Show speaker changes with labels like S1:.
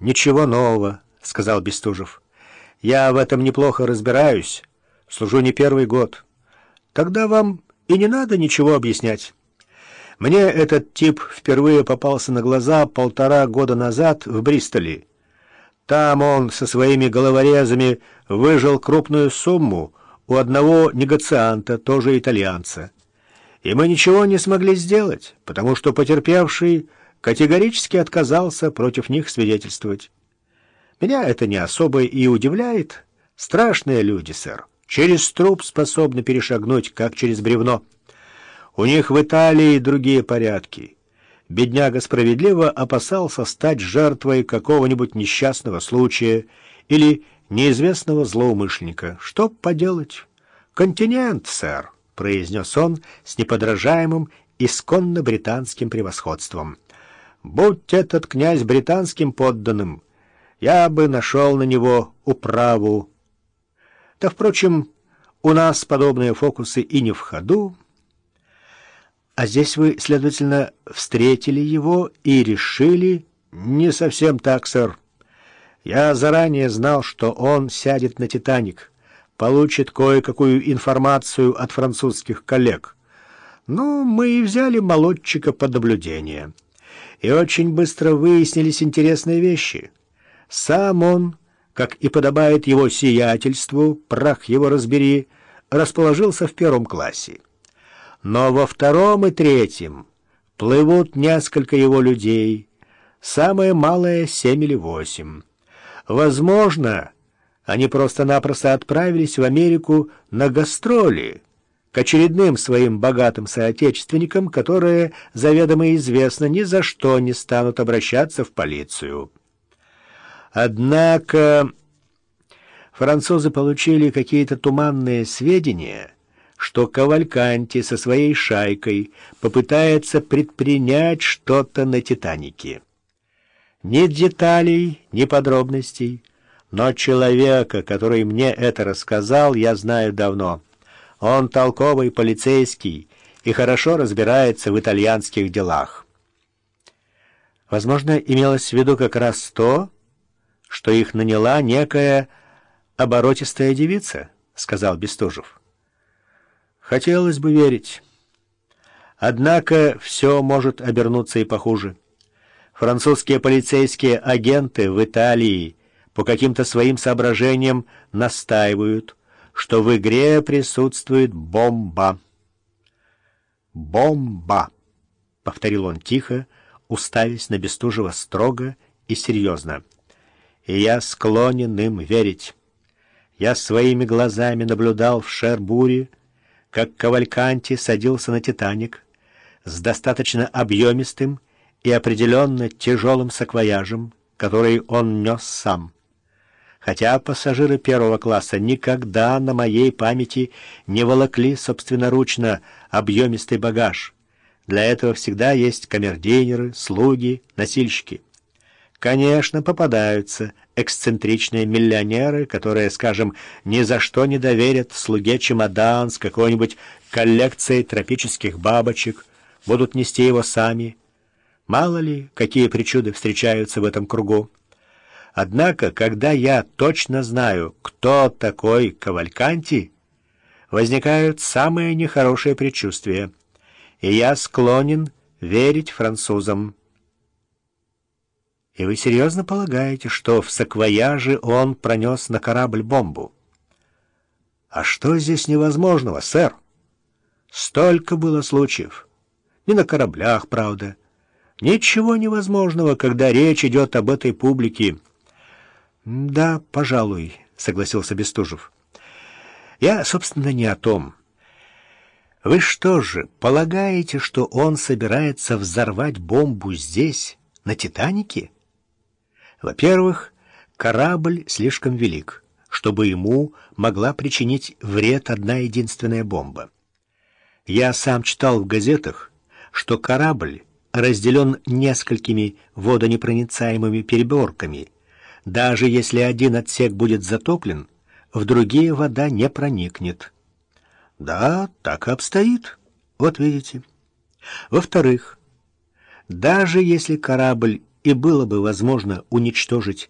S1: ничего нового», — сказал Бестужев. «Я в этом неплохо разбираюсь, служу не первый год. Тогда вам и не надо ничего объяснять». Мне этот тип впервые попался на глаза полтора года назад в Бристоле. Там он со своими головорезами выжил крупную сумму у одного негацианта, тоже итальянца. И мы ничего не смогли сделать, потому что потерпевший категорически отказался против них свидетельствовать. Меня это не особо и удивляет. Страшные люди, сэр. Через труп способны перешагнуть, как через бревно. У них в Италии другие порядки. Бедняга справедливо опасался стать жертвой какого-нибудь несчастного случая или неизвестного злоумышленника. Что поделать? Континент, сэр, произнес он с неподражаемым исконно британским превосходством. Будь этот князь британским подданным, я бы нашел на него управу. Да, впрочем, у нас подобные фокусы и не в ходу, а здесь вы, следовательно, встретили его и решили... Не совсем так, сэр. Я заранее знал, что он сядет на «Титаник», получит кое-какую информацию от французских коллег. Ну, мы и взяли молодчика под наблюдение. И очень быстро выяснились интересные вещи. Сам он, как и подобает его сиятельству, прах его разбери, расположился в первом классе но во втором и третьем плывут несколько его людей, самое малое — семь или восемь. Возможно, они просто-напросто отправились в Америку на гастроли к очередным своим богатым соотечественникам, которые, заведомо известно, ни за что не станут обращаться в полицию. Однако французы получили какие-то туманные сведения — что Кавальканти со своей шайкой попытается предпринять что-то на «Титанике». Ни деталей, ни подробностей, но человека, который мне это рассказал, я знаю давно. Он толковый полицейский и хорошо разбирается в итальянских делах. Возможно, имелось в виду как раз то, что их наняла некая оборотистая девица, — сказал Бестужев. Хотелось бы верить. Однако все может обернуться и похуже. Французские полицейские агенты в Италии по каким-то своим соображениям настаивают, что в игре присутствует бомба. «Бомба!» — повторил он тихо, уставясь на Бестужева строго и серьезно. «И я склонен им верить. Я своими глазами наблюдал в Шербуре, как Кавальканти садился на «Титаник» с достаточно объемистым и определенно тяжелым саквояжем, который он нес сам. Хотя пассажиры первого класса никогда на моей памяти не волокли собственноручно объемистый багаж. Для этого всегда есть камердинеры, слуги, носильщики. Конечно, попадаются эксцентричные миллионеры, которые, скажем, ни за что не доверят слуге чемодан с какой-нибудь коллекцией тропических бабочек, будут нести его сами. Мало ли, какие причуды встречаются в этом кругу. Однако, когда я точно знаю, кто такой Кавальканти, возникают самые нехорошие предчувствия, и я склонен верить французам. И вы серьезно полагаете, что в саквояже он пронес на корабль бомбу? А что здесь невозможного, сэр? Столько было случаев. Не на кораблях, правда. Ничего невозможного, когда речь идет об этой публике. Да, пожалуй, согласился Бестужев. Я, собственно, не о том. Вы что же, полагаете, что он собирается взорвать бомбу здесь, на «Титанике»? Во-первых, корабль слишком велик, чтобы ему могла причинить вред одна единственная бомба. Я сам читал в газетах, что корабль разделен несколькими водонепроницаемыми переборками. Даже если один отсек будет затоплен, в другие вода не проникнет. Да, так и обстоит. Вот видите. Во-вторых, даже если корабль и было бы возможно уничтожить